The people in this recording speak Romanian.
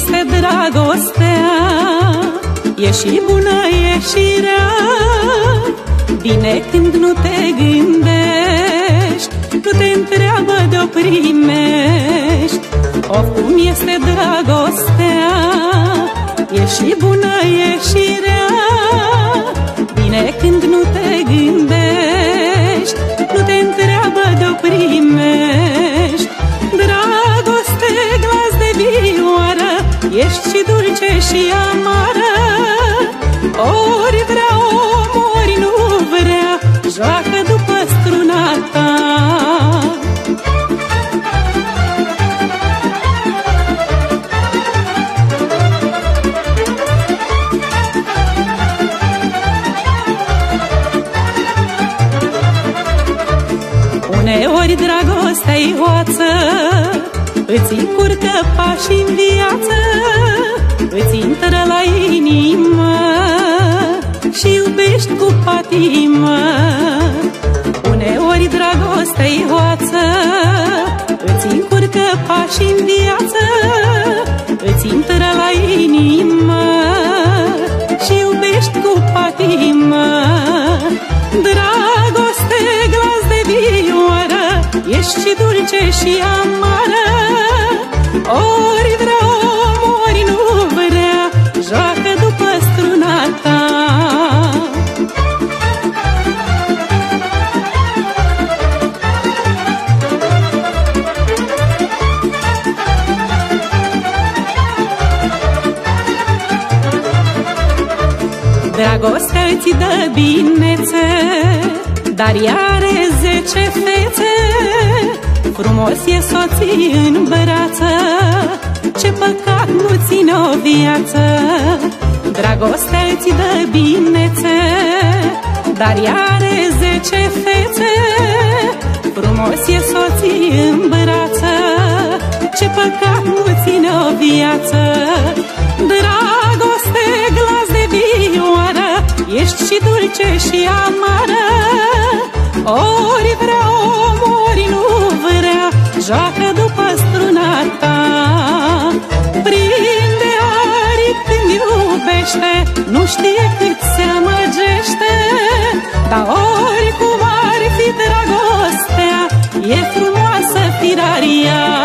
este dragostea E și bună, e și rea. Bine când nu te gândești Nu te întreabă de-o primești. Of, cum este dragostea E și bună, și dulce și amară. Ori vrea om, ori nu vrea Joacă după struna ta. Uneori dragostea-i hoață Îți încurcă pași în viață iubești cu patimă. Uneori dragostea-i hoață Îți încurcă pași în viață Îți intră la inimă Și iubești cu patimă. Dragoste, glas de vioară Ești și dulce și amară Dragostea îți dă binețe Dar ea are zece fețe. Frumos e soții în brață Ce păcat nu ține o viață. Dragostea îți dă binețe Dar ea are zece fețe. Frumos e soții în brață Ce păcat nu ține o viață. Dragoste, dulce și amară. Ori vrea om, ori nu vrea Joacă după struna ta. Prinde aripi când iubește Nu știe cât se amăgește Dar oricum ar fi dragostea E frumoasă firaria.